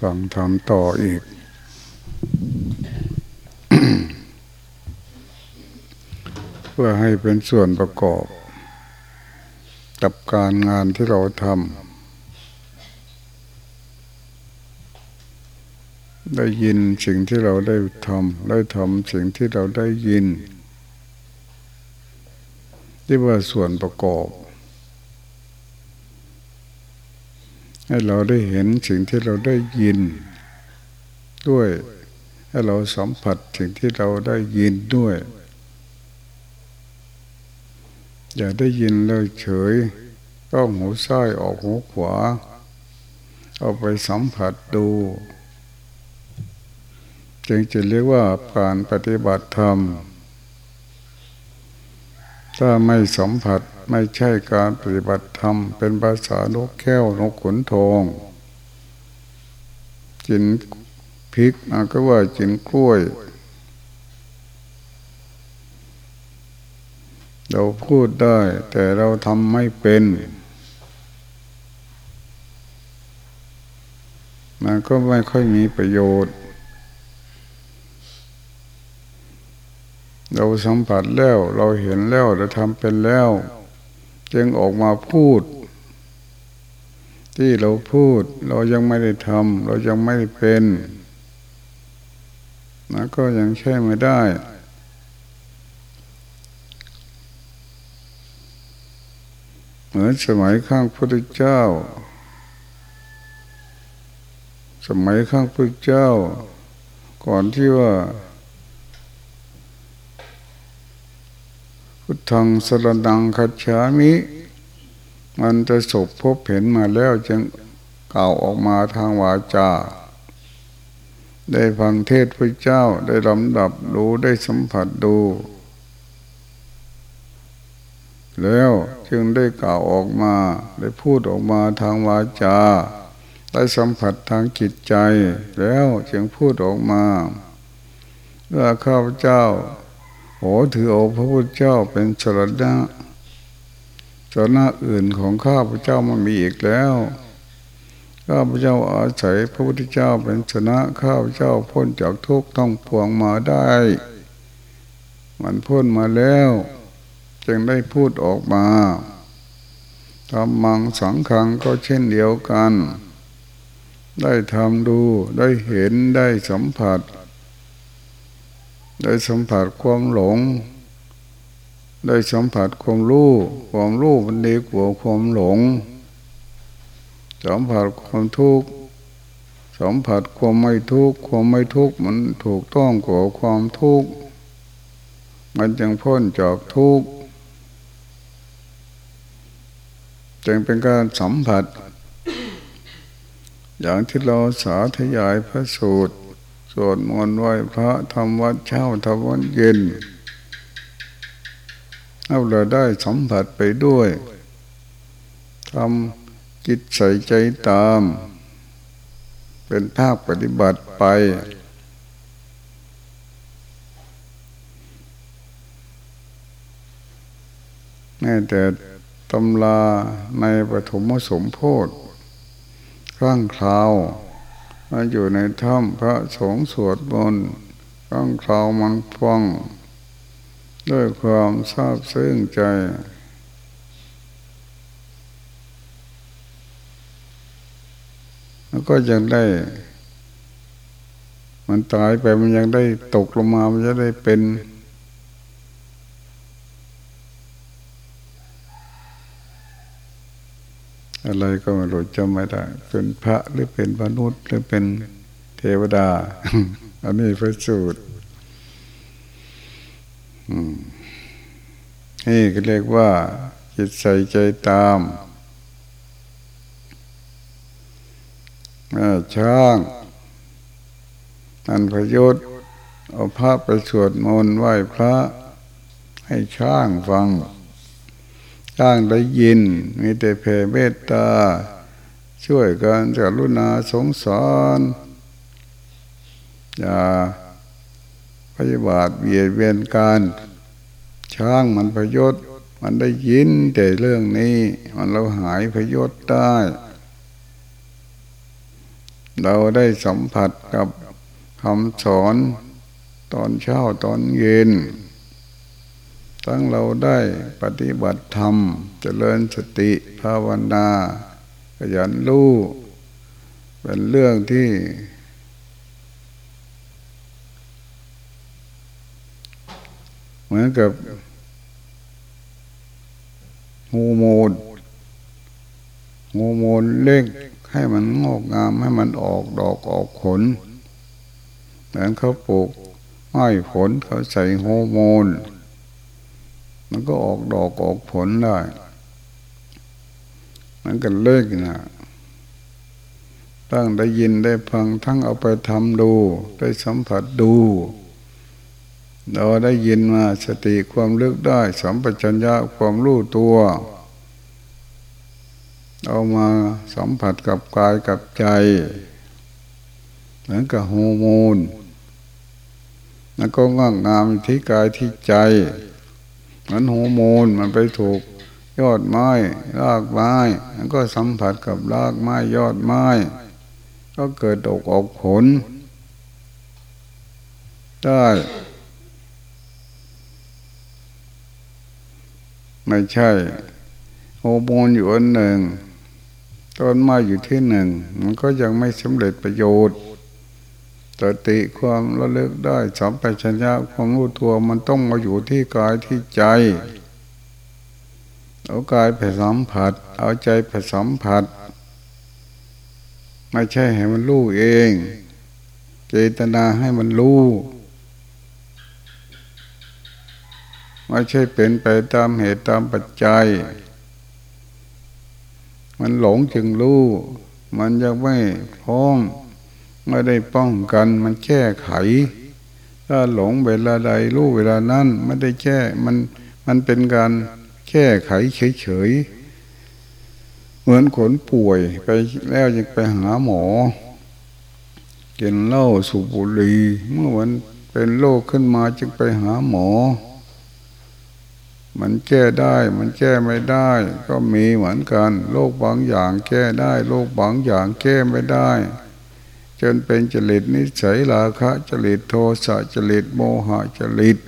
ฟังทำต่ออีก เพื่อให้เป็นส่วนประกอบกับการงานที่เราทำได้ยินสิ่งที่เราได้ทำได้ทำสิ่งที่เราได้ยิน ที่ว่าส่วนประกอบ ให้เราได้เห็นสิ่งที่เราได้ยิน ด้วยให้เราสัมผัสสิ่งที่เราได้ยินด้วย อย่าได้ยินเลยเฉยต้องหูซ้ายออกหูขวา เอาไปสัมผัสดูจึงจะเรียกว่าการปฏิบัติธรรม ถ้าไม่สัมผัส ไม่ใช่การปฏิบัติธรรม เป็นภาษานกแก้วนกขนทองกินพริกมันก็ว่ากินกล้วย เราพูดได้ แต่เราทำไม่เป็น มันก็ไม่ค่อยมีประโยชน์ เราสัมผัสแล้ว เราเห็นแล้ว เราทำเป็นแล้ว จึงออกมาพูด ที่เราพูด เรายังไม่ได้ทำเรายังไม่ได้เป็นนะก็ยังใช่ไม่ได้ เหมือนสมัยข้างพระเจ้า สมัยข้างพระเจ้า ก่อนที่ว่า พุทธังสรดังคัจฉามิ มันจะสบพบเห็นมาแล้วจึงกล่าวออกมาทางวาจา ได้ฟังเทศพระเจ้าได้ลำดับรู้ได้สัมผัสดู แล้วจึงได้กล่าวออกมา ได้พูดออกมาทางวาจา ได้สัมผัสทางจิตใจ แล้วจึงพูดออกมาเมื่อข้าพเจ้า โอ้ถือโอพระพุทธเจ้าเป็นสรณะสรณะอื่นของข้าพเจ้ามันมีอีกแล้ว ข้าพเจ้าอาศัยพระพุทธเจ้าเป็นชนะข้าพเจ้าพ้นจากทุกข์ต้องปวงมาได้ มันพ้นมาแล้ว จึงได้พูดออกมาทำมังสังขังก็เช่นเดียวกัน ได้ทำดูได้เห็นได้สัมผัส ได้สัมผัสความหลง ได้สัมผัสความรู้ ความรู้มันดีกว่าความหลง สัมผัสความทุกข์ สัมผัสความไม่ทุกข์ ความไม่ทุกข์มันถูกต้องกว่าความทุกข์ มันจึงพ้นจากทุกข์ จึงเป็นการสัมผัส อย่างที่เราสาธยายพระสูตร สวดมนต์ไหว้พระทำวัดเช้าทำวัดเย็น เอาเราได้สัมผัสไปด้วยทำจิตใส่ใจตาม เป็นภาคปฏิบัติไป แม้แต่ตำลาในปฐมสมโพธิข้างคราว มาอยู่ในถ้ำพระสงฆ์สวดมนต์ข้างคราวมันฟังด้วยความทราบซึ้งใจ แล้วก็ยังได้ มันตายไปมันยังได้ตกลงมามันจะได้เป็น อะไรก็ไม่รู้จำไม่ได้เป็นพระหรือเป็นมนุษย์หรือเป็นเทวดา อันนี้พระสูตรนี่ก็เรียกว่าจิตใส่ใจตามช้างอันพยศเอาพระไปสวดมนต์ไหว้พระให้ช้างฟัง ช้างได้ยิน มีแต่เพเมตตา ช่วยกันกรุณาสงสารอย่าพยาบาทเบียดเบียนการช้างมันพยศมันได้ยินแต่เรื่องนี้ มันเราหายพยศได้ เราได้สัมผัสกับคำสอนตอนเช้าตอนเย็น ตั้งเราได้ปฏิบัติธรรมเจริญสติภาวนาขยันรู้เป็นเรื่องที่เหมือนกับฮูโมนฮูโมนเล่งให้มันงอกงามให้มันออกดอกออกผลเหมือนเขาปลูกไม้ผลเขาใส่โฮโมน มันก็ออกดอกออกผลได้ มันก็เลิกนะตั้งได้ยินได้ฟังทั้งเอาไปทำดู ได้สัมผัสดู เราได้ยินมาสติความลึกได้ สัมปชัญญะความรู้ตัว เอามาสัมผัสกับกายกับใจเหมือนกับโฮอร์โมนแล้วก็งอกงามที่กายที่ใจ มันโฮอร์โมนมันไปถูก ยอดไม้รากไม้มันก็สัมผัสกับรากไม้ยอดไม้ ก็เกิดดอกออกผลได้ไม่ใช่โฮอร์โมนอยู่อันหนึ่งต้นไม้อยู่ที่หนึ่ง มันก็ยังไม่สำเร็จประโยชน์ สติความระลึกได้สัมปชัญญะความรู้ตัวมันต้องมาอยู่ที่กายที่ใจ เอากายไปสัมผัส เอาใจไปสัมผัส ไม่ใช่ให้มันรู้เอง เจตนาให้มันรู้ไม่ใช่เป็นไปตามเหตุตามปัจจัย มันหลงจึงรู้ มันยังไม่พ้อม ไม่ได้ป้องกันมันแก้ไข ถ้าหลงเวลาใดรู้เวลานั้นไม่ได้แก้มันมันเป็นการแก้ไขเฉยๆเหมือนขนป่วยไปแล้วยังไปหาหมอกินเหล้าสูบบุหรี่เมื่อวันเป็นโรคขึ้นมาจึงไปหาหมอ มันแก้ได้มันแก้ไม่ได้ ก็มีเหมือนกันโรคบางอย่างแก้ได้โรคบางอย่างแก้ไม่ได้ จนเป็นจริตนิสัยราคะจริตโทสะจริตโมหะจริต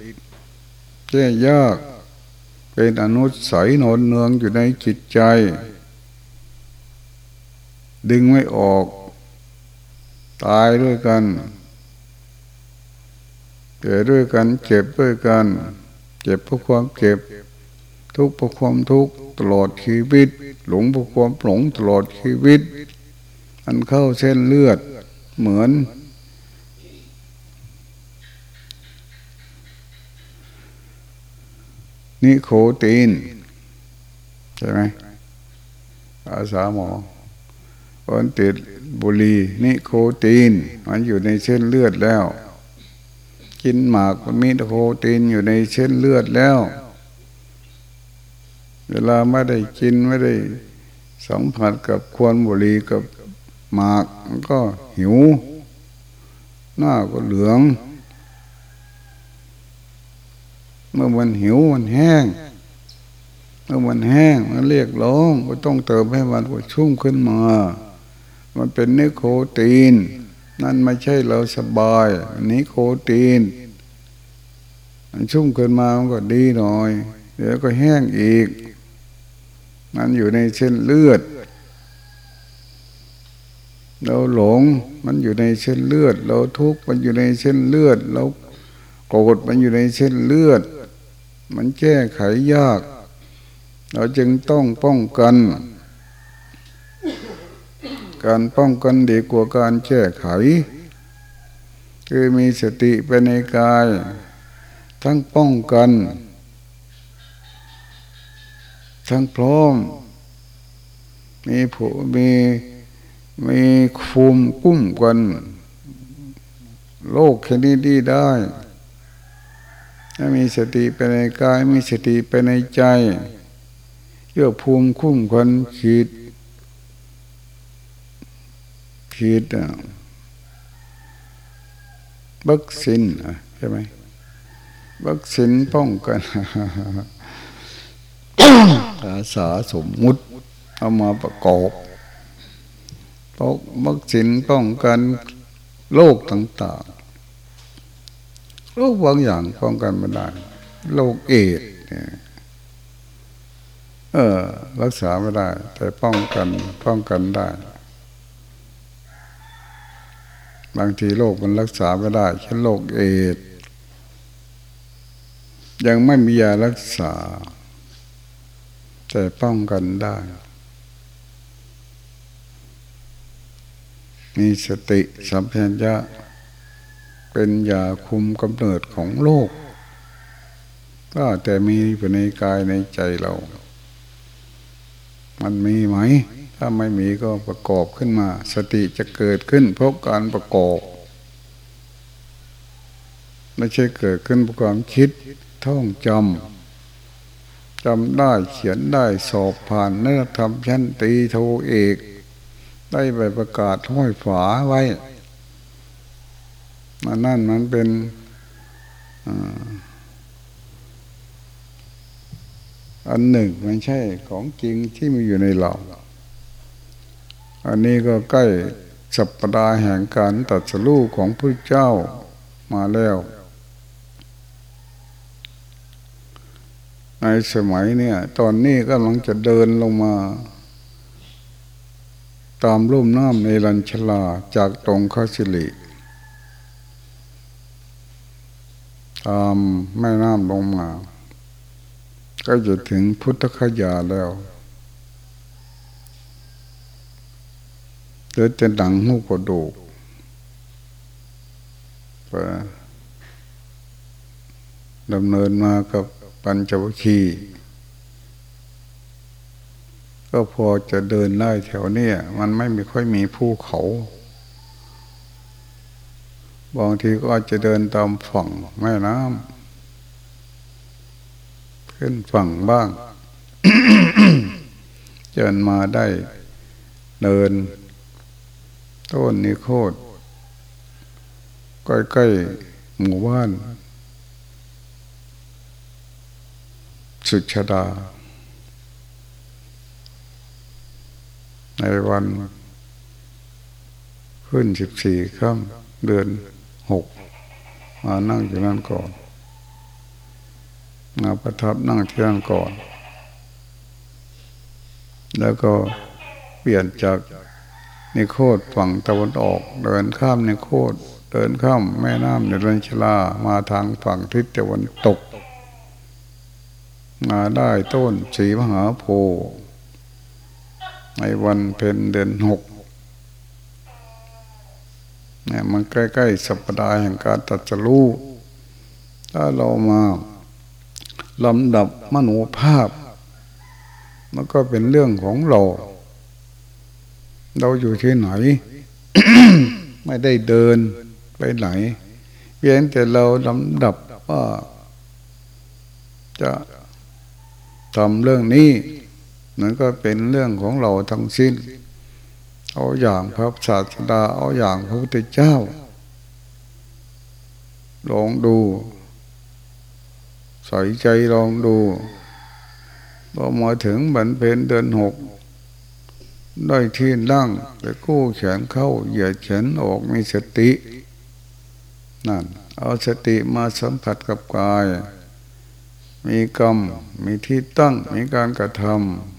แก้ยาก เป็นอนุสัยนอนเนืองอยู่ในจิตใจ ดึงไม่ออก ตายด้วยกันเกิดด้วยกันเจ็บด้วยกัน เจ็บเพราะความเจ็บ ทุกข์เพราะความทุกข์ตลอดชีวิต หลงเพราะความหลงตลอดชีวิต อันเข้าเส้นเลือด เหมือนนิโคตีนใช่ไหมอาสาหมอคนติดบุหรี่นิโคตีนมันอยู่ในเส้นเลือดแล้ว กินหมากมันมีนิโคตีนอยู่ในเส้นเลือดแล้ว เวลาไม่ได้กินไม่ได้สัมผัสกับควนบุหรี่กับ หมากก็หิว หน้าก็เหลือง เมื่อมันหิวมันแห้ง เมื่อมันแห้งมันเรียกร้องก็ต้องเติมให้มันชุ่มขึ้นมา มันเป็นนิโคตีน นั่นไม่ใช่เราสบายนิโคตีนมันชุ่มขึ้นมามันก็ดีหน่อย เดี๋ยวก็แห้งอีก มันอยู่ในเส้นเลือด เราหลงมันอยู่ในเส้นเลือด เราทุกข์มันอยู่ในเส้นเลือด เราโกรธมันอยู่ในเส้นเลือด มันแก้ไขยาก เราจึงต้องป้องกัน การป้องกันดีกว่าการแก้ไข คือมีสติไปในกาย ทั้งป้องกัน ทั้งพร้อม มีผู้มี มีภูมิกุ้มกัน โลกแค่นี้ดีได้ถ้ามีสติไปในกายมีสติไปในใจเยื่อภูมิคุ้มกันขีดขีดบักสินใช่ไหมบักสินป้องกันภาษาสมมุติเอามาประกอบ ปกมักสินป้องกันโรคต่างๆโรคบางอย่างป้องกันไม่ได้โรคเอดเออ รักษาไม่ได้ แต่ป้องกันป้องกันได้ บางทีโรคมันรักษาไม่ได้เช่นโรคเอดยังไม่มียารักษา แต่ป้องกันได้ มีสติสัมผัสยะเป็นยาคุมกำเนิดของโลก ก็แต่มีอยู่ในกายในใจเรา มันมีไหม ถ้าไม่มีก็ประกอบขึ้นมา สติจะเกิดขึ้นเพราะการประกอบ ไม่ใช่เกิดขึ้นเพราะความคิดท่องจำจำได้เขียนได้สอบผ่านเนื้อทำชั้นตีโทเอก ได้ไปประกาศห้อยฝาไว้มานั่นมันเป็นอันหนึ่งไม่ใช่ของจริงที่มีอยู่ในเรา อันนี้ก็ใกล้สัปดาห์แห่งการตัดสู้ของพระเจ้ามาแล้ว ในสมัยเนี่ย ตอนนี้กำลังจะเดินลงมา ตามรุ่มน้ำในลัญชลาจากตรงข้าสิริตามแม่น้ำลงมา ก็จะถึงพุทธคยาแล้วเดินจะดังหูกระดูกดำเนินมากับปัญจวัคคีย์ ก็พอจะเดินได้แถวเนี้ยมันไม่มีค่อยมีภูเขาบางทีก็อาจจะเดินตามฝั่งแม่น้ำขึ้นฝั่งบ้างเจินมาได้เดิน ต้นนิโคตใกล้ๆหมู่บ้าน สุชดา ในวันขึ้นสิบสี่ค่ำเดือนหกมานั่งอยู่นั่นก่อนมาประทับนั่งที่นั่นก่อน แล้วก็เปลี่ยนจากนิโคตฝั่งตะวันออก เดินข้ามนิโคตเดินข้ามแม่น้ำในรัญชลามาทางฝั่งทิศตะวันตก มาได้ต้นสีมหาโพธิ์ ในวันเพ็ญเดือนหกเนี่ยมันใกล้ๆสัปดาห์แห่งการตัดสู้ถ้าเรามาลำดับมโนภาพ มันก็เป็นเรื่องของเรา เราอยู่ที่ไหน ไม่ได้เดินไปไหน เพียงแต่เราลำดับว่าจะทำเรื่องนี้ นั่นก็เป็นเรื่องของเราทั้งสิ้น เอาอย่างพระศาสดาเอาอย่างพระพุทธเจ้า ลองดู ใส่ใจลองดูพอมาถึงบันเพนเดือนหกได้ที่นั่งไปกู้แขนเข้า เหยียดแขนออกมีสตินั่นเอาสติมาสัมผัสกับกาย มีกรรม มีที่ตั้ง มีการกระทำ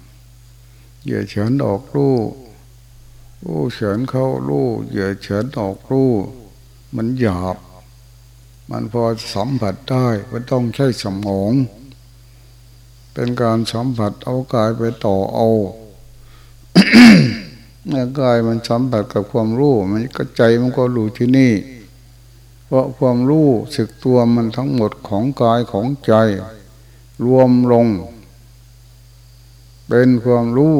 เหยื่อเฉินออกรู้รู้เฉินเข้ารู้เหยื่อเฉินออกรู้มันหยาบ มันพอสัมผัสได้มันต้องใช้สมอง เป็นการสัมผัสเอากายไปต่อเอาเมื่อกายมันสัมผัสกับความรู้มันก็ใจมันก็รู้ที่นี่ เพราะความรู้สึกตัวมันทั้งหมดของกายของใจ รวมลง เป็นความรู้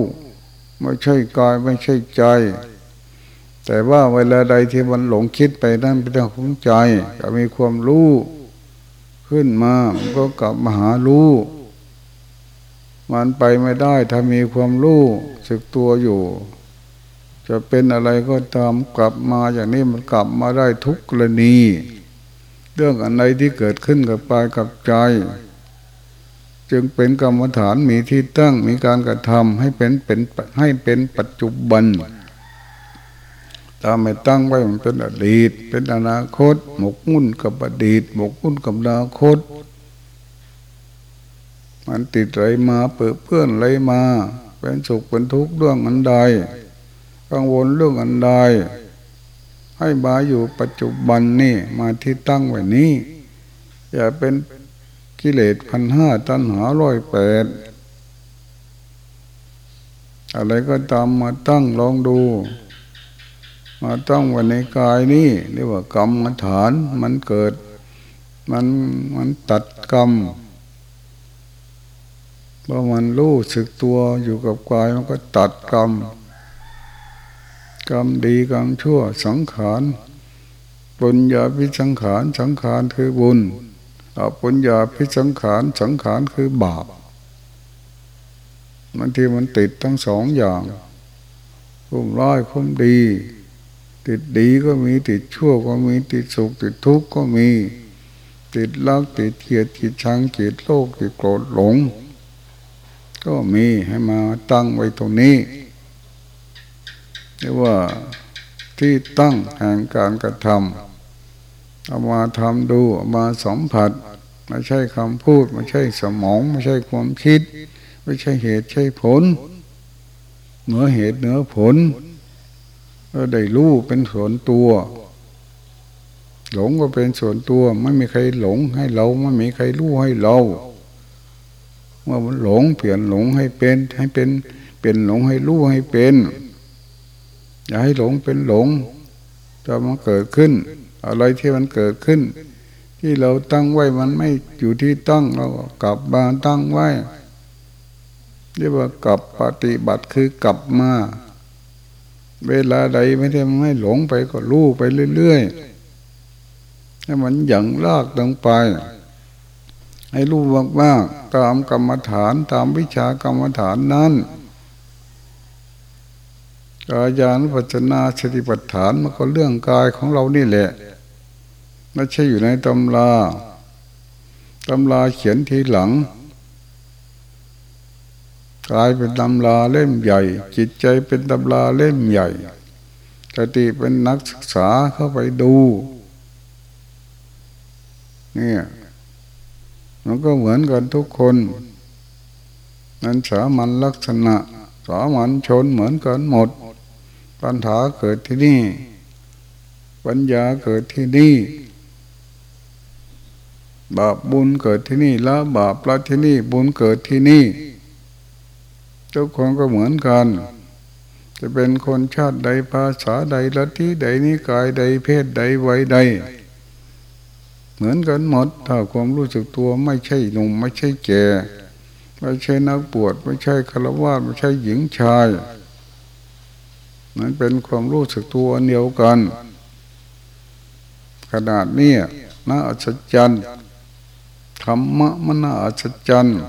ไม่ใช่กายไม่ใช่ใจ แต่ว่าเวลาใดที่มันหลงคิดไปนั่นเป็นเรื่องของใจก็มีความรู้ขึ้นมาก็กลับมาหารู้มันไปไม่ได้ถ้ามีความรู้สึกตัวอยู่ จะเป็นอะไรก็ตามกลับมาอย่างนี้มันกลับมาได้ทุกกรณี เรื่องอะไรที่เกิดขึ้นกับกายกับใจ จึงเป็นกรรมฐานมีที่ตั้งมีการกระทำให้เป็นเป็นให้เป็นปัจจุบันถ้าไม่ตั้งไว้มันเป็นอดีต เป็นอนาคต หมกมุ่นกับอดีต หมกมุ่นกับอนาคต มันติดไรมาเปื้อเพื่อนไรมา เป็นสุขเป็นทุกข์เรื่องอันใดกังวลเรื่องอันใดให้บาอยู่ปัจจุบันนี่มาที่ตั้งไว้นี้อย่าเป็น กิเลสพันห้าตัณหาร้อยแปดอะไรก็ตามมาตั้งลองดู มาตั้งวันในกายนี่เรียกว่ากรรมฐานมันเกิด มันมันตัดกรรมเพราะมันรู้สึกตัวอยู่กับกายมันก็ตัดกรรม กรรมดีกรรมชั่วสังขารปุญญาพิสังขารสังขารคือบุญ อปุญญาพิสังขารสังขารคือบาปบางทีมันติดทั้งสองอย่างคุ้มร้ายคุ้มดี ติดดีก็มีติดชั่วก็มีติดสุขติดทุกข์ก็มี ติดรักติดเกลียดติดชังติดโลกติดโกรธหลง ก็มีให้มาตั้งไว้ตรงนี้เรียกว่าที่ตั้งแห่งการกระทำ เอามาทำดูเอามาสัมผัสไม่ใช่คำพูดไม่ใช่สมองไม่ใช่ความคิด ไม่ใช่เหตุใช่ผล เหนือเหตุเหนือผลก็ได้รู้เป็นส่วนตัว หลงก็เป็นส่วนตัว ไม่มีใครหลงให้เราไม่มีใครรู้ให้เราเมื่อมันหลงเปลี่ยนหลงให้เป็นให้เป็นเปลี่ยนหลงให้รู้ให้เป็น อย่าให้หลงเป็นหลงจะมันเกิดขึ้น อะไรที่มันเกิดขึ้น ที่เราตั้งไว้มันไม่อยู่ที่ตั้งเรากลับมาตั้งไว้เรียกว่ากลับปฏิบัติคือกลับมา เวลาใดไม่ได้ไม่หลงไปก็รู้ไปเรื่อยๆให้มันหยั่งลากลงไป ให้รู้มากๆตามกรรมฐานตามวิชากรรมฐานนั้น กายานุปัจนาสติปัฏฐานมันก็เรื่องกายของเรานี่แหละไม่ใช่อยู่ในตำราตำราเขียนทีหลังกายเป็นตำราเล่มใหญ่ จิตใจเป็นตำราเล่มใหญ่สติเป็นนักศึกษาเข้าไปดูเนี่ยมันก็เหมือนกันทุกคนนั้นสามัญลักษณะสามัญชนเหมือนกันหมด ปัญหาเกิดที่นี่ ปัญญาเกิดที่นี่ บาปบุญเกิดที่นี่ละบาปละที่นี่ บุญเกิดที่นี่ ทุกคนก็เหมือนกัน จะเป็นคนชาติใดภาษาใดลัทธิใดนิกายใดเพศใดวัยใด เหมือนกันหมด ถ้าความรู้สึกตัวไม่ใช่หนุ่มไม่ใช่แก่ไม่ใช่นักปวดไม่ใช่คารวะไม่ใช่หญิงชาย มันเป็นความรู้สึกตัวเดียวกัน ขนาดนี้น่าอัศจรรย์ธรรมะมันน่าอัศจรรย์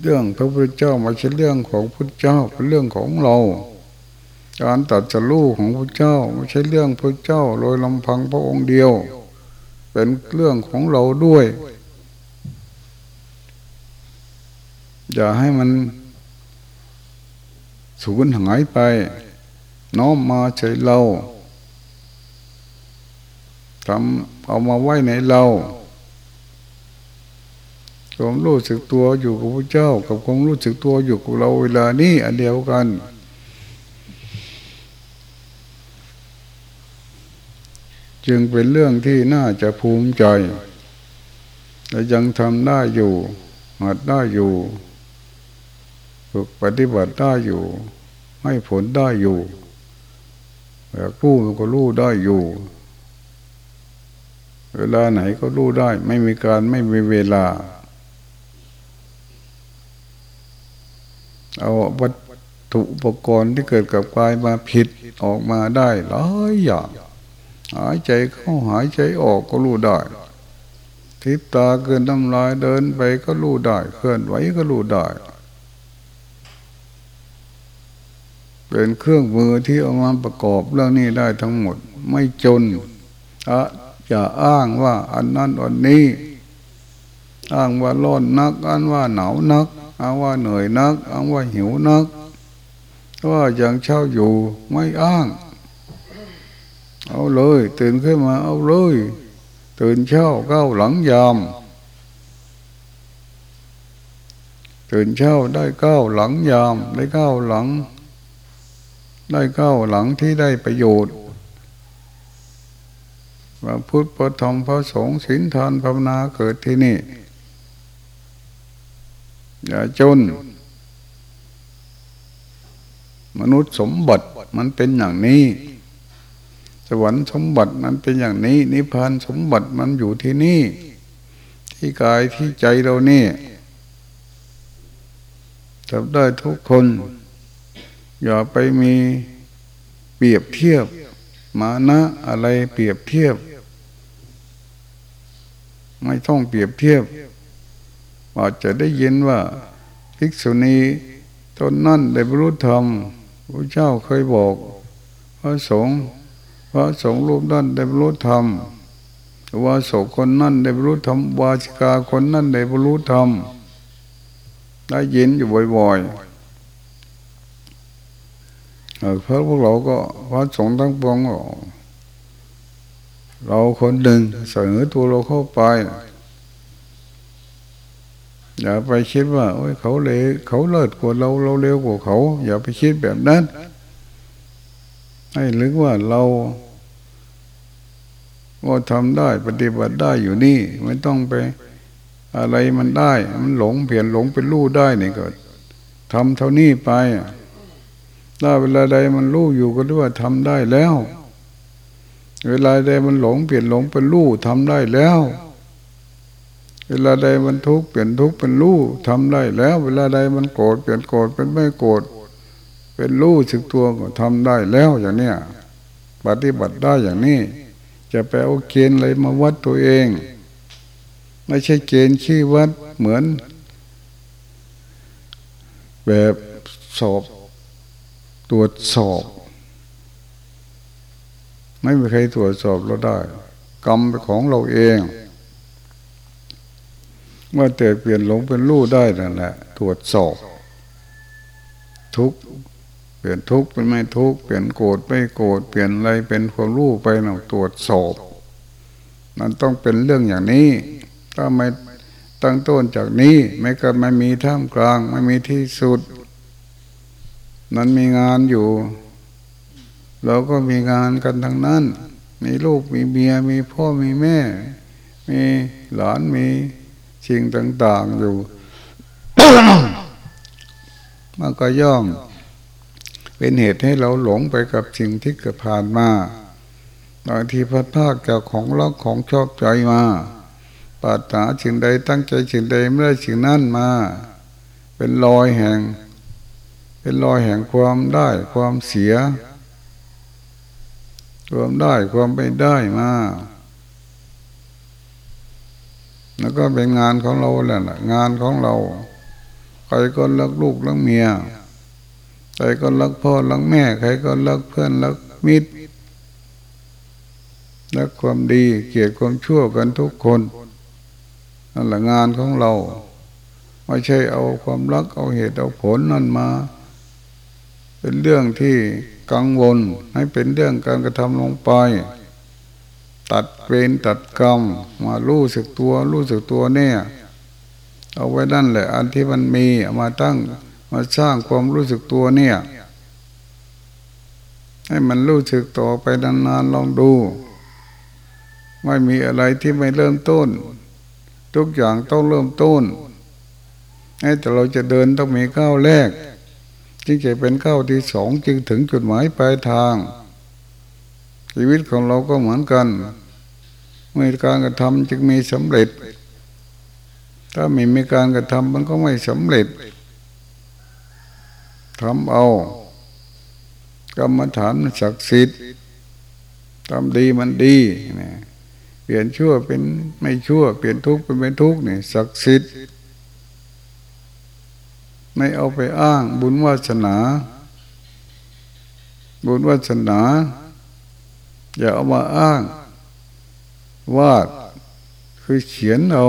เรื่องพระพุทธเจ้าไม่ใช่เรื่องของพระเจ้าเป็นเรื่องของเราการตัดจะลูกของพระเจ้าไม่ใช่เรื่องพระเจ้าโดยลำพังพระองค์เดียว เป็นเรื่องของเราด้วย อย่าให้มัน สูญหายไป น้อมมาใจเราทำเอามาไว้ในเราความรู้สึกตัวอยู่กับพระเจ้า กับความรู้สึกตัวอยู่กับเราเวลานี้อันเดียวกัน จึงเป็นเรื่องที่น่าจะภูมิใจและยังทำได้อยู่หัดได้อยู่ฝึกปฏิบัติได้อยู่ ให้ผลได้อยู่แบบรู้มันก็รู้ได้อยู่ เวลาไหนก็รู้ได้ ไม่มีการไม่มีเวลา เอาวัตถุอุปกรณ์ที่เกิดกับกายมาผิดออกมาได้หลายอย่างหายใจเข้าหายใจออกก็รู้ได้ทิพตาเกินน้ำลายเดินไปก็รู้ได้ เคลื่อนไหวก็รู้ได้ เป็นเครื่องมือที่เอามาประกอบเรื่องนี้ได้ทั้งหมด ไม่จนอะอย่าอ้างว่าอันนั้นอันนี้ อ้างว่าร้อนนักอ้างว่าหนาวนักอ้างว่าเหนื่อยนักอ้างว่าหิวนักว่ายังเช่าอยู่ไม่อ้าง เอาเลย ตื่นขึ้นมาเอาเลย ตื่นเช้าก้าวหลังยามตื่นเช้าได้ก้าวหลังยามได้ก้าวหลัง ได้ก้าหลังที่ได้ประโยชน์ว่าพุทธประธรรมพระสงฆ์ศีลทานภาวนาเกิดที่นี่ อย่าจน มนุษย์สมบัติมันเป็นอย่างนี้ สวรรค์สมบัติมันเป็นอย่างนี้ นิพพานสมบัติมันอยู่ที่นี่ ที่กายที่ใจเรานี่ทำได้ทุกคน อย่าไปมีเปรียบเทียบ มานะอะไรเปรียบเทียบ ไม่ต้องเปรียบเทียบอาจจะได้ยินว่าภิกษุณีตนนั่นได้บรรลุธรรมพระเจ้าเคยบอก พระสงฆ์พระสงฆ์รูปนั่นได้บรรลุธรรมว่าโสคนนั่นได้บรรลุธรรมวาชิกาคนนั่นได้บรรลุธรรมได้ยินอยู่บ่อยๆ เพราะพวกเราก็พระสงฆ์ทั้งปวงเราคนหนึ่งเสนอตัวเราเข้าไป อย่าไปคิดว่าโอ้ยเขาเลเขาเลิศกว่าเราเราเร็วกว่าเขา อย่าไปคิดแบบนั้น ให้ลึกว่าเราก็ทำได้ปฏิบัติได้อยู่นี่ ไม่ต้องไป อะไรมันได้ มันหลงเปลี่ยนหลงเป็นรู้ได้นี่ก็ทำเท่านี้ไป ถ้าเวลาใดมันรู้อยู่ก็ด้วยว่าทำได้แล้ว เวลาใดมันหลงเปลี่ยนหลงเป็นรู้ทำได้แล้ว เวลาใดมันทุกข์เปลี่ยนทุกข์เป็นรู้ทำได้แล้ว เวลาใดมันโกรธเปลี่ยนโกรธเป็นไม่โกรธเป็นรู้สึกตัวก็ทำได้แล้วอย่างเนี้ยปฏิบัติได้อย่างนี้ จะไปเอาเกณฑ์อะไรมาวัดตัวเอง ไม่ใช่เกณฑ์ขี้วัดเหมือน แบบสอบ ตรวจสอบ ไม่มีใครตรวจสอบเราได้ กรรมเป็นของเราเองเมื่อเติเปลี่ยนหลงเป็นรู้ได้นั่นแหละ ตรวจสอบ ทุกเปลี่ยนทุกเป็นไม่ทุกเปลี่ยนโกรธไม่โกรธเปลี่ยนอะไรเป็นความรู้ไปเราตรวจสอบมันต้องเป็นเรื่องอย่างนี้ ถ้าไม่ตั้งต้นจากนี้ ไม่ก็ไม่มีท่ามกลาง ไม่มีที่สุด นั้นมีงานอยู่ เราก็มีงานกันทั้งนั้น มีลูกมีเมียมีพ่อมีแม่ มีหลานมีสิ่งต่าง ๆอยู่มันก็ย่อม เป็นเหตุให้เราหลงไปกับสิ่งที่เกิดผ่านมาบางทีพัดภาคจากของรักของชอบใจมาปาถนาสิ่งใดตั้งใจสิ่งใดไม่ได้สิ่งนั้นมา เป็นรอยแห่ง เป็นรอยแห่งความได้ความเสีย ความได้ความไม่ได้มาแล้วก็เป็นงานของเราแหละงานของเราใครก็รักลูกรักเมียใครก็รักพ่อรักแม่ ใครก็รักเพื่อนรักมิตรรักความดีเกลียดความชั่วกันทุกคนนั่นแหละงานของเรา ไม่ใช่เอาความรักเอาเหตุเอาผลนั่นมา เป็นเรื่องที่กังวลให้เป็นเรื่องการกระทำลงไป ตัดเวรตัดกรรม มารู้สึกตัว รู้สึกตัวเนี่ย เอาไว้นั่นแหละ อันที่มันมีมาตั้งมาสร้างความรู้สึกตัวเนี่ย ให้มันรู้สึกต่อไปนานๆลองดู ไม่มีอะไรที่ไม่เริ่มต้น ทุกอย่างต้องเริ่มต้นให้แต่เราจะเดินต้องมีก้าวแรก จึงจะเป็นข้าวที่สองจึงถึงจุดหมายปลายทาง ชีวิตของเราก็เหมือนกันเมื่อการกระทำจึงมีสำเร็จ ถ้าไม่มีการกระทำมันก็ไม่สำเร็จทำเอา กรรมฐานศักดิ์สิทธิ์ทำดีมันดีเปลี่ยนชั่วเป็นไม่ชั่ว เปลี่ยนทุกข์เป็นไม่ทุกข์นี่ศักดิ์สิทธิ์ ไม่เอาไปอ้าง บุญวาสนา บุญวาสนา อย่าเอามาอ้างวาดคือเขียนเอา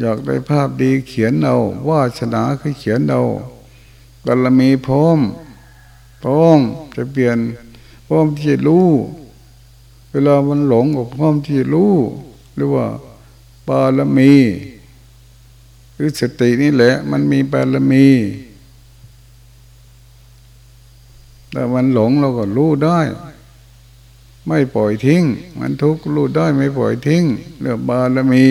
อยากได้ภาพดีเขียนเอาวาสนาคือเขียนเอาบารมีพร้อมพร้อมจะเปลี่ยนพร้อมที่จะรู้ เวลามันหลงก็พร้อมที่รู้ หรือว่าบารมี หรือสตินี่แหละ มันมีบารมีแต่มันหลงเราก็รู้ได้ ไม่ปล่อยทิ้ง มันทุกข์รู้ได้ไม่ปล่อยทิ้งเรื่องบารมี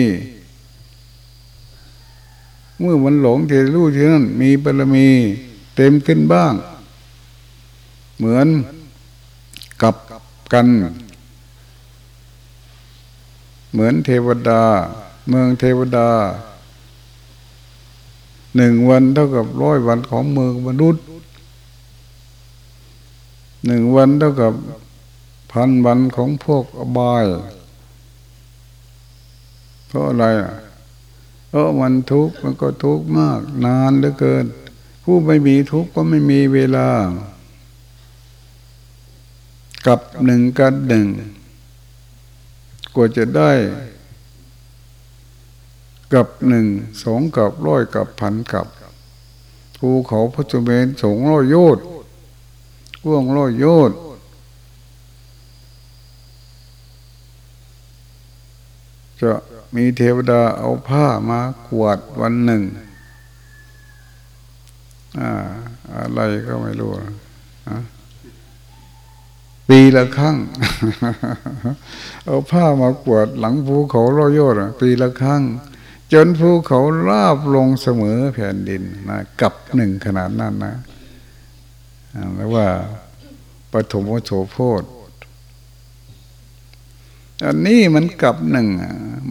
เมื่อมันหลงที่รู้ที่นั่นมีบารมี เต็มขึ้นบ้าง เหมือนกับกัน เหมือนเทวดา เมืองเทวดา หนึ่งวันเท่ากับร้อยวันของเมืองมนุษย์หนึ่งวันเท่ากับพันวันของพวกอบาย เพราะอะไรอะเพราะมันทุกข์มันก็ทุกข์มาก นานเหลือเกิน ผู้ไม่มีทุกข์ก็ไม่มีเวลา กับหนึ่งกันหนึ่งกว่าจะได้ กับหนึ่งสองกับร้อยกับพันกับภูเขาพระจุเมนสงร้อยโยชน์่วงร้อยโยดจะมีเทวดาเอาผ้ามากวาดวันหนึ่งอ่าอะไรก็ไม่รู้ปีละครั้ง เอาผ้ามากวาดหลังภูเขาร้อยโยดปีละครั้ง จนภูเขาราบลงเสมอแผ่นดินนะกับหนึ่งขนาดนั้นนะแล้วว่าปฐมโสโพธอันนี้มันกลับหนึ่ง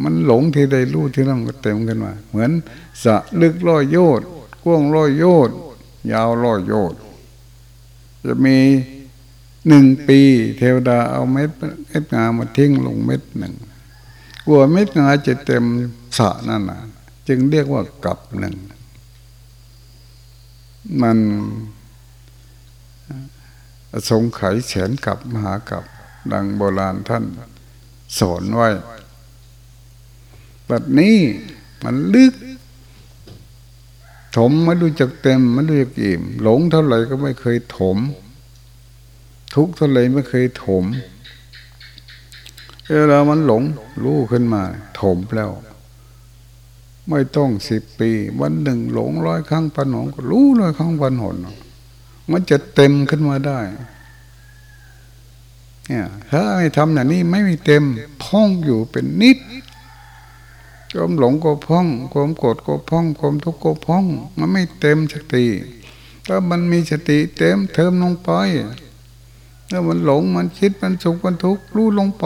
มันหลงที่ได้รู้ที่นั่นก็เต็มกันมาเหมือนสะลึกร้อยโยดกว้างร้อยโยดยาวร้อยโยดจะมีหนึ่งปี เทวดาเอาเม็ดเม็ดงามาทิ้งลงเม็ดหนึ่งกลัวเม็ดงาจะเต็มสะนั่นนะจึงเรียกว่ากลับหนึ่ง มันสงไขแสนกับมหากับ ดังโบราณท่านสอนไว้แบบนี้มันลึก ถมไม่รู้จักเต็มไม่รู้จักอิ่ม หลงเท่าไหร่ก็ไม่เคยถม ทุกเท่าไหร่ไม่เคยถมเวลามันหลงรู้ขึ้นมา ถมแล้ว ไม่ต้องสิบปี วันหนึ่งหลงร้อยครั้งพันหนก็รู้ร้อยครั้งพันหนมันจะเต็มขึ้นมาได้เนี่ยถ้าไม่ทำอย่างนี้ไม่มีเต็มพ่องอยู่เป็นนิดความหลงก็พ่องความโกรธก็พ่องความทุกข์ก็พ่อง มันไม่เต็มสติถ้ามันมีสติเต็มเทิมลงไปถ้ามันหลงมันคิดมันสุขมันทุกข์รู้ลงไป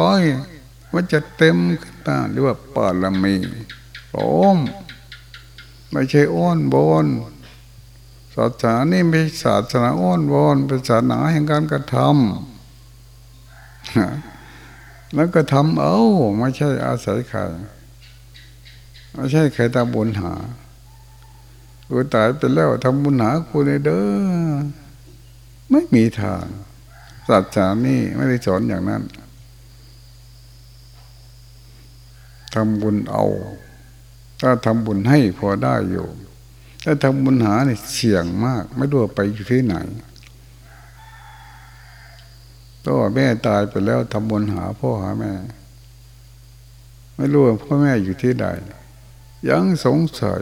มันจะเต็มขึ้นมาเรียกว่าปาลมี พร้อมไม่ใช่อ้อนบอนศาสนานี่ไม่ศาสนาอ้อนวอนเป็นศาสนาแห่งการกระทำแล้วก็ทำเอาไม่ใช่อาศัยใครไม่ใช่ใครตาบุญหากูตายไปแล้วทำบุญหากูในเด้อไม่มีทางศาสนานี่ไม่ได้สอนอย่างนั้นทำบุญเอา ถ้าทำบุญให้พอได้อยู่ ถ้าทำบุญหาเนี่ยเสี่ยงมาก ไม่รู้ไปอยู่ที่ไหนตัวแม่ตายไปแล้วทำบุญหาพ่อหาแม่ ไม่รู้พ่อแม่อยู่ที่ใด ยังสงสัย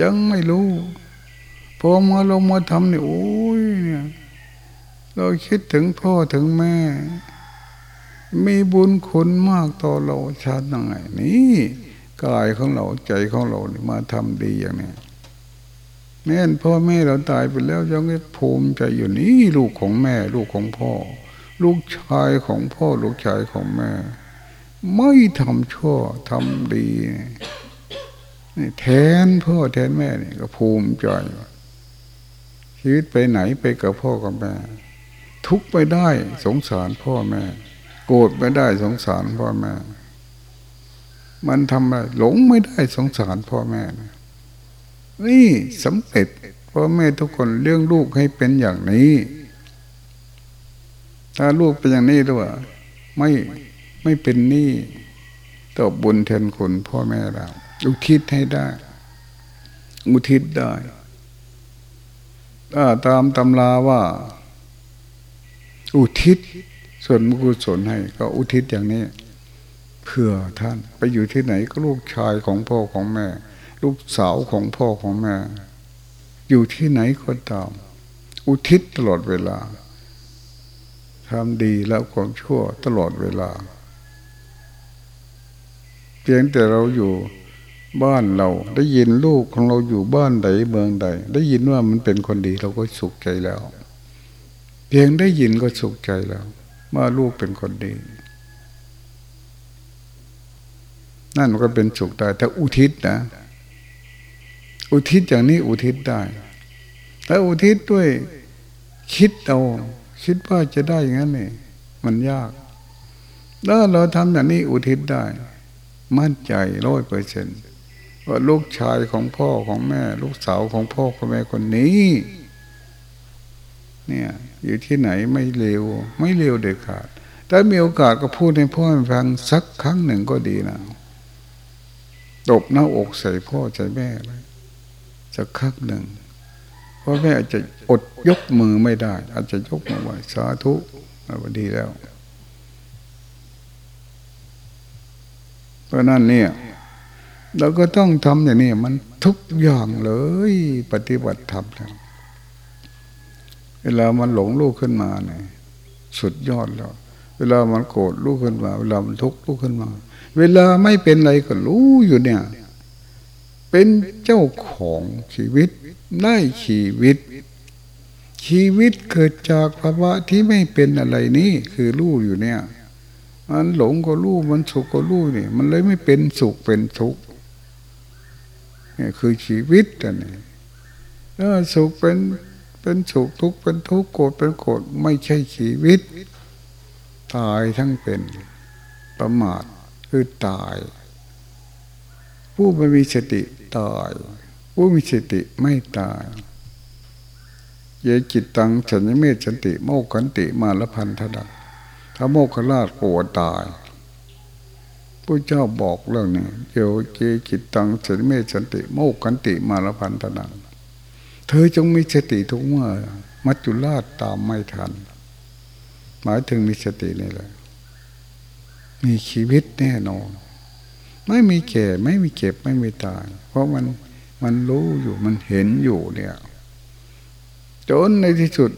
ยังไม่รู้พอมาลงมาทำเนี่ยโอ้ยเนี่ยเราคิดถึงพ่อถึงแม่ มีบุญคุณมากต่อเราชาติยังไงนี่ กายของเราใจของเราเนี่ยมาทำดีอย่างนี้แม่พ่อแม่เราตายไปแล้วยังไม่ภูมิใจอยู่นี่ลูกของแม่ ลูกของพ่อ ลูกชายของพ่อ ลูกชายของแม่ ไม่ทำชั่วทำดีนี่แทนพ่อแทนแม่นี่ก็ภูมิใจชีวิตไปไหนไปกับพ่อกับแม่ ทุกไปได้สงสารพ่อแม่ โกรธไปได้สงสารพ่อแม่ มันทำอะไรหลงไม่ได้สงสารพ่อแม่นะนี่สำเร็จพ่อแม่ทุกคนเลี้ยงลูกให้เป็นอย่างนี้ ถ้าลูกเป็นอย่างนี้ด้วยไม่ไม่เป็นหนี้ตอบบุญแทนคนพ่อแม่เราอุทิศให้ได้ อุทิศได้ถ้าตามตำราว่า อุทิศส่วนมุกุศลให้ ก็อุทิศอย่างนี้ เพื่อท่าน ไปอยู่ที่ไหนก็ลูกชายของพ่อของแม่ ลูกสาวของพ่อของแม่ อยู่ที่ไหนก็ตาม อุทิศตลอดเวลาทำดีแล้วความชั่วตลอดเวลา เพียงแต่เราอยู่บ้านเรา ได้ยินลูกของเราอยู่บ้านใดเมืองใด ได้ยินว่ามันเป็นคนดีเราก็สุขใจแล้ว เพียงได้ยินก็สุขใจแล้วว่าลูกเป็นคนดี นั่นก็เป็นสุขได้แต่อุทิศนะ อุทิศอย่างนี้อุทิศได้แต่อุทิศด้วย คิดเอาคิดว่าจะได้อย่างนั้นนี่มันยากแล้วเราทำอย่างนี้อุทิศได้ มั่นใจร้อยเปอร์เซนว่าลูกชายของพ่อของแม่ ลูกสาวของพ่อของแม่คนนี้ เนี่ย อยู่ที่ไหนไม่เลวไม่เลวเด็ดขาดถ้ามีโอกาสก็พูดให้พ่อฟังสักครั้งหนึ่งก็ดีนะ ตบหน้าอกใส่พ่อใส่แม่เลยสักครั้งหนึ่งราะแม่อาจจะอดยกมือไม่ได้ อาจจะยกมือไหวสาธุวันดีแล้ว เพราะนั้นเนี่ยเราก็ต้องทำอย่างนี้มันทุกอย่างเลย ปฏิบัติธรรมแล้วเวลามันหลงลูกขึ้นมาเนี่ยสุดยอดแล้ว เวลามันโกรธลูกขึ้นมา เวลามันทุกข์ลูกขึ้นมา เวลาไม่เป็นอะไรก็รู้อยู่เนี่ย เป็นเจ้าของชีวิตได้ชีวิต ชีวิตเกิดจากภาวะที่ไม่เป็นอะไรนี่คือรู้อยู่เนี่ยมันหลงก็รู้มันสุขก็รู้นี่มันเลยไม่เป็นสุขเป็นทุกข์นี่คือชีวิตอันนี้ถ้าสุขเป็นเป็นสุขทุกข์เป็นทุกข์โกรธเป็นโกรธไม่ใช่ชีวิต ตายทั้งเป็นประมาท คือตาย ผู้ไม่มีสติตาย ผู้มีสติไม่ตาย เยจิตตังฉันยเมตสันติโมกขันติมาละพันธดัถ้าโมกขลาดปวตายผู้เจ้าบอกเรื่องนี้เดี๋ยวเจจิตตังฉันเมตสันติ โมกขันติมาลพันธดังเธอจงมีสติทุกเมื่อ มัจจุราชตามไม่ทัน หมายถึงมีสตินี่แหละ มีชีวิตแน่นอน ไม่มีแก่ไม่มีเก็บไม่มีตาย เพราะมันมันรู้อยู่มันเห็นอยู่เนี่ย จนในที่สุด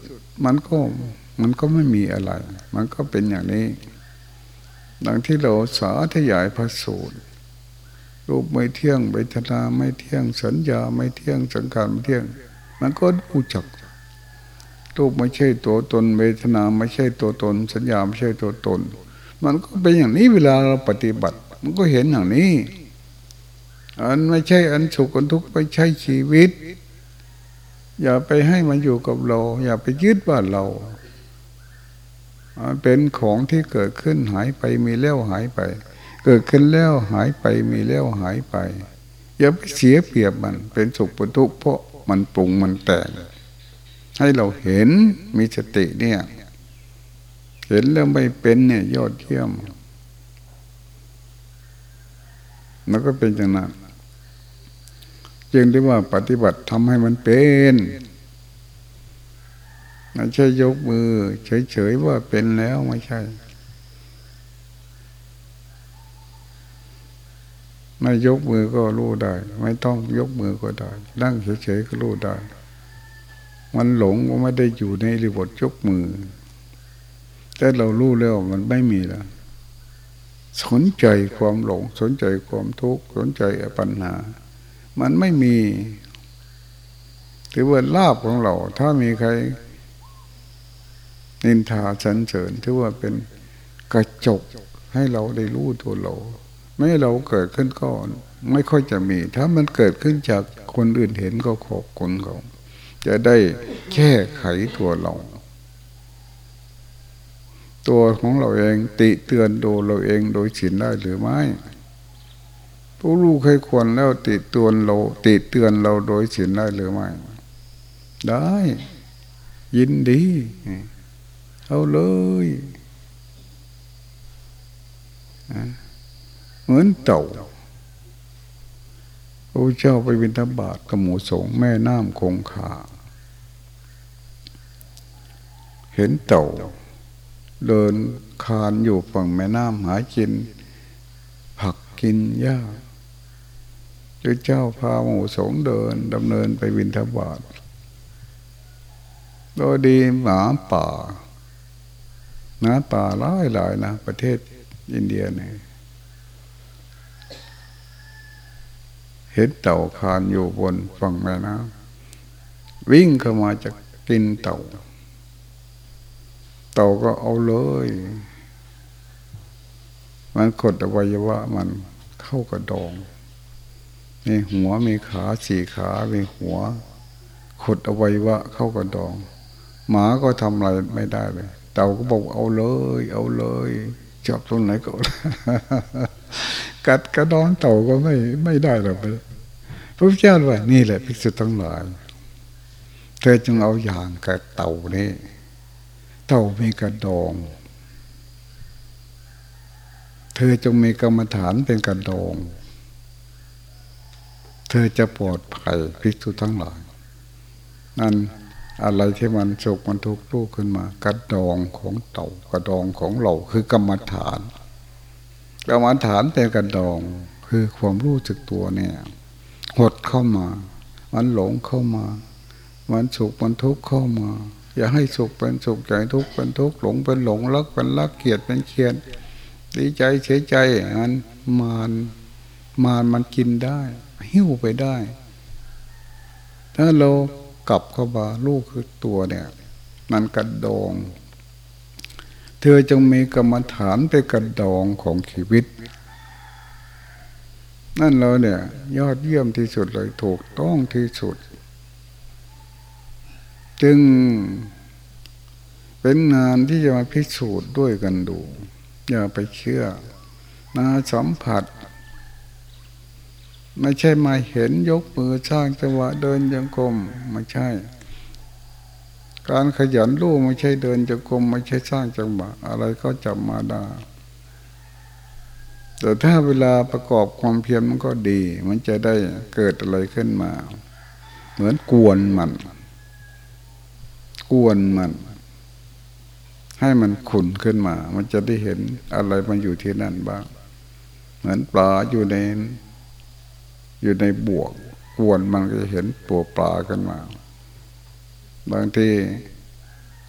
มันก็มันก็ไม่มีอะไร มันก็เป็นอย่างนี้ ดังที่เราสาธยายพระสูตรรูปไม่เที่ยงเวทนาไม่เที่ยงสัญญาไม่เที่ยงสังขารไม่เที่ยง มันก็รู้จักรูปไม่ใช่ตัวตน เวทนาไม่ใช่ตัวตน สัญญาไม่ใช่ตัวตน มันก็เป็นอย่างนี้เวลาเราปฏิบัติ มันก็เห็นอย่างนี้ อันไม่ใช่อันสุขอันทุกข์ไม่ใช่ชีวิต อย่าไปให้มันอยู่กับเรา อย่าไปยึดว่าเราเป็นของที่เกิดขึ้นหายไปมีแล้วหายไป เกิดขึ้นแล้วหายไปมีแล้วหายไป อย่าไปเสียเปรียบมันเป็นสุขเป็นทุกข์เพราะมันปรุงมันแต่งให้เราเห็นมีสติเนี่ย เห็นแล้วไม่เป็นเนี่ยยอดเยี่ยม แล้วก็เป็นอย่างนั้นจึงได้ว่าปฏิบัติทำให้มันเป็นไม่ใช่ยกมือ เฉยๆว่าเป็นแล้วไม่ใช่ไม่ยกมือก็รู้ได้ ไม่ต้องยกมือก็ได้ นั่งเฉยๆก็รู้ได้ มันหลงว่าไม่ได้อยู่ในริบทยกมือ แต่เรารู้แล้วมันไม่มีแล้วสนใจความหลง สนใจความทุกข์สนใจปัญหา มันไม่มีถือว่าลาบของเรา ถ้ามีใคร นินทาฉันเฉินถือว่าเป็นกระจกให้เราได้รู้ตัวเราไม่เราเกิดขึ้นก่อน ไม่ค่อยจะมี ถ้ามันเกิดขึ้นจากคนอื่นเห็นก็ขอบคุณเขาจะได้แก้ไขตัวเรา ตัวของเราเองติเตือนโดเราเองโดยสินได้หรือไม่ผู้รู้เคยควรแล้วติดตือนเราติเตือนเราโดยสินได้หรือไม่ได้ ยินดี เอาเลยเหมือนเต่าพระเจ้าไปบิณฑบาตกับหมูสงแม่น้ำคงคาเห็นเต่า เดินคานอยู่ฝั่งแม่น้ำหากิน ผักกินหญ้าพระเจ้าพาหมู่สงเดินดำเนินไปวินทบาทโดยดีหมาป่าหมาป่าหลายหลายนะ ประเทศอินเดียเนี่ยเห็นเต่าคานอยู่บนฝั่งแม่น้ำวิ่งเข้ามาจะกินเต่า เต่าก็เอาเลย มันกดอวัยวะมันเข้ากระดอง มีหัวมีขาสี่ขา มีหัวขดอวัยวะเข้ากระดอง หมาก็ทำอะไรไม่ได้เลย เต่าก็บอกเอาเลย เอาเลยจอบตรงไหนก็ กัดกระดองเต่าก็ไม่ไม่ได้หรอกพระเจ้าว่านี่แหละภิกษุทั้งหลาย เธอจึงเอาอย่างกับเต่านี่ เต่ามีกระดอง เธอจงมีกรรมฐานเป็นกระดอง เธอจะปลอดภัยภิกษุทั้งหลาย นั่นอะไรที่มันสุกมันทุกข์ลูกขึ้นมา กระดองของเต่ากระดองของเราคือกรรมฐาน กรรมฐานเป็นกระดองคือความรู้สึกตัวเนี่ยหดเข้ามา มันหลงเข้ามา มันสุขมันทุกข์เข้ามา อย่าให้สุขเป็นสุขใจทุกข์เป็นทุกข์หลงเป็นหลงรักเป็นรักเกลียดเป็นเกลียดดีใจเสียใจมันมานมานมันกินได้ หิ้วไปได้ ถ้าเรากลับเข้ามาลูกคือตัวเนี่ยมันกระดอง เธอจงมีกรรมฐานเป็นกระดองของชีวิต นั่นเราเนี่ย ยอดเยี่ยมที่สุดเลยถูกต้องที่สุด จึงเป็นงานที่จะมาพิสูจน์ด้วยกันดู อย่าไปเชื่อนาสัมผัส ไม่ใช่มาเห็นยกมือสร้างจังหวะเดินยังกรมไม่ใช่ การขยันรู้ไม่ใช่เดินจังกรมไม่ใช่สร้างจังหวะอะไรก็จับมาได้แต่ถ้าเวลาประกอบความเพียรมันก็ดี มันจะได้เกิดอะไรขึ้นมา เหมือนกวนมัน กวนมัน ให้มันขุนขึ้นมา มันจะได้เห็นอะไรมันอยู่ที่นั่นบ้าง เหมือนปลาอยู่ในอยู่ในบวกกวนมันก็จะเห็นตัวปลาขึ้นมา บางที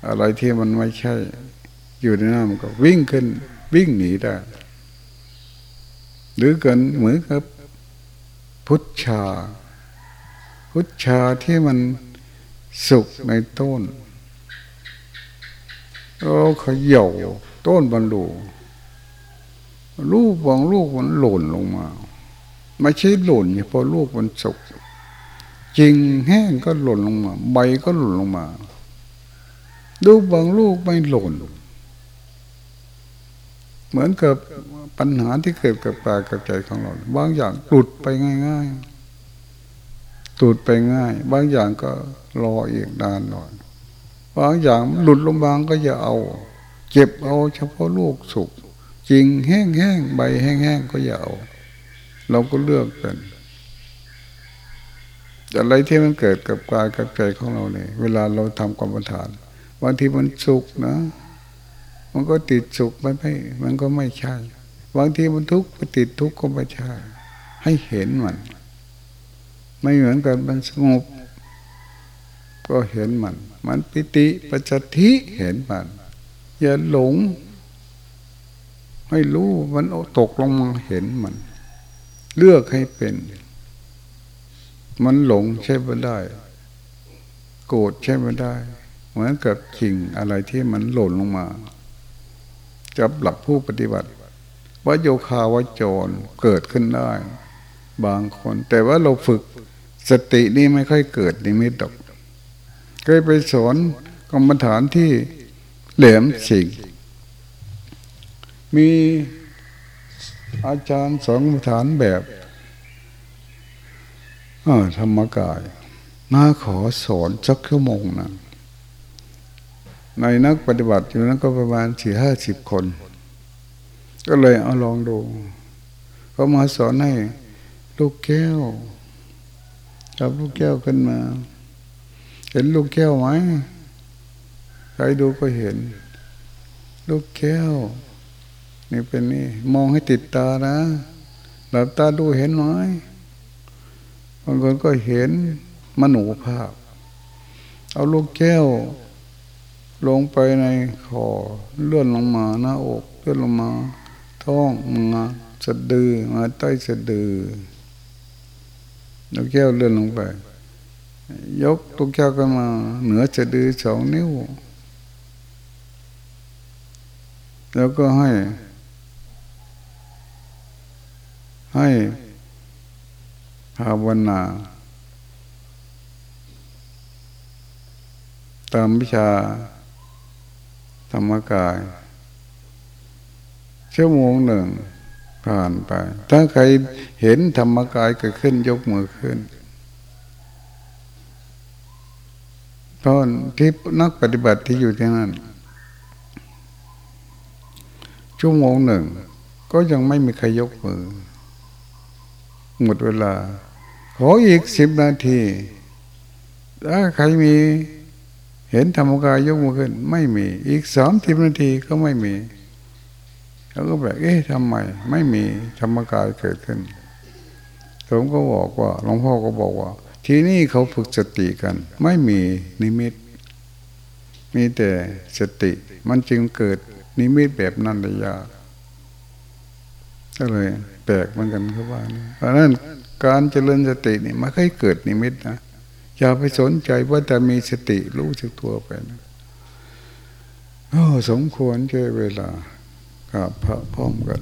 อะไรที่มันไม่ใช่ อยู่ในน้ำมันก็วิ่งขึ้น วิ่งหนีได้ หรือเกินเหมือนกับ พุทธาพุทธาที่มันสุกในต้น เราเขย่าต้นบรรลุลูกบางลูกมันหล่นลงมา ไม่ใช่หล่นเฉพาะลูกมันสุกจริงแห้งก็หล่นลงมา ใบก็หล่นลงมาดูบางลูกไม่หล่น เหมือนกับปัญหาที่เกิดกับกายกับใจของเรา บางอย่างหลุดไปง่ายๆหลุดไปง่าย บางอย่างก็รออีกนานหน่อย บางอย่างหลุดลงบางก็อย่าเอา เก็บเอาเฉพาะลูกสุกจริงแห้งๆใบแห้งๆก็อย่าเอาเราก็เลือกกันอะไรที่มันเกิดกับกายกับใจของเราเนี่ยเวลาเราทำกรรมฐานบางทีมันสุขนะ มันก็ติดสุขไม่ไม่มันก็ไม่ใช่บางทีมันทุกข์ก็ติดทุกข์ก็ไม่ใช่ให้เห็นมัน ไม่เหมือนกันมันสงบ ก็เห็นมัน มันปิติปัจจทิเห็นมันอย่าหลง ให้รู้มันตกลงมาเห็นมัน เลือกให้เป็น มันหลงใช่ไม่ได้ โกรธใช่ไม่ได้ เหมือนกับกิ่งอะไรที่มันหล่นลงมาจับหลักผู้ปฏิบัติว่าโยคาวาจรเกิดขึ้นได้ บางคน แต่ว่าเราฝึกสตินี่ไม่ค่อยเกิดนิมิตดอก เคยไปสอนกรรมฐานที่แหลมสิงมีอาจารย์สองฐานแบบธรรมกายมาขอสอนสักชั่วโมงนะในนักปฏิบัติอยู่นั้นก็ประมาณสี่ห้าสิบคน ก็เลยเอาลองดู เขามาสอนให้ลูกแก้วจับลูกแก้วขึ้นมา เห็นลูกแก้วไหมใครดูก็เห็น ลูกแก้ว นี่เป็นนี่ มองให้ติดตานะหลับตาดูเห็นไหมบางคนก็เห็นมโนภาพ เอาลูกแก้ว ลงไปในคอเลื่อนลงมาหน้าอกเลื่อนลงมา ท้องมาสะดือมาใต้สะดือลูกแก้วเลื่อนลงไป ยกลูกแก้วขึ้นมา เหนือสะดือสองนิ้ว แล้วก็ให้ ให้ภาวนาตามวิชาธรรมกาย ชั่วโมงหนึ่งผ่านไป ถ้าใครเห็นธรรมกายเกิดขึ้นยกมือขึ้น ตอนที่นักปฏิบัติที่อยู่ที่นั่น ชั่วโมงหนึ่ง ก็ยังไม่มีใครยกมือ หมดเวลา ขออีกสิบนาที ถ้าใครมีเห็นธรรมกายยกมือขึ้น ไม่มี อีกสามสิบนาทีก็ไม่มีเขาก็แบบเอ๊ะทำไม ไม่มีธรรมกายเกิดขึ้นผมก็บอกว่าหลวงพ่อก็บอกว่า ที่นี่เขาฝึกสติกัน ไม่มีนิมิต มีแต่สติ มันจึงเกิดนิมิตแบบนั้นได้ยากก็เลยแปลกเหมือนกันครับว่าเพราะนั้นการเจริญสตินี่ไม่เคยเกิดนิมิตนะอย่าไปสนใจว่าแต่มีสติรู้สึกตัวไปนะโอ้สมควรแก่เวลากับพระพร้อมกัน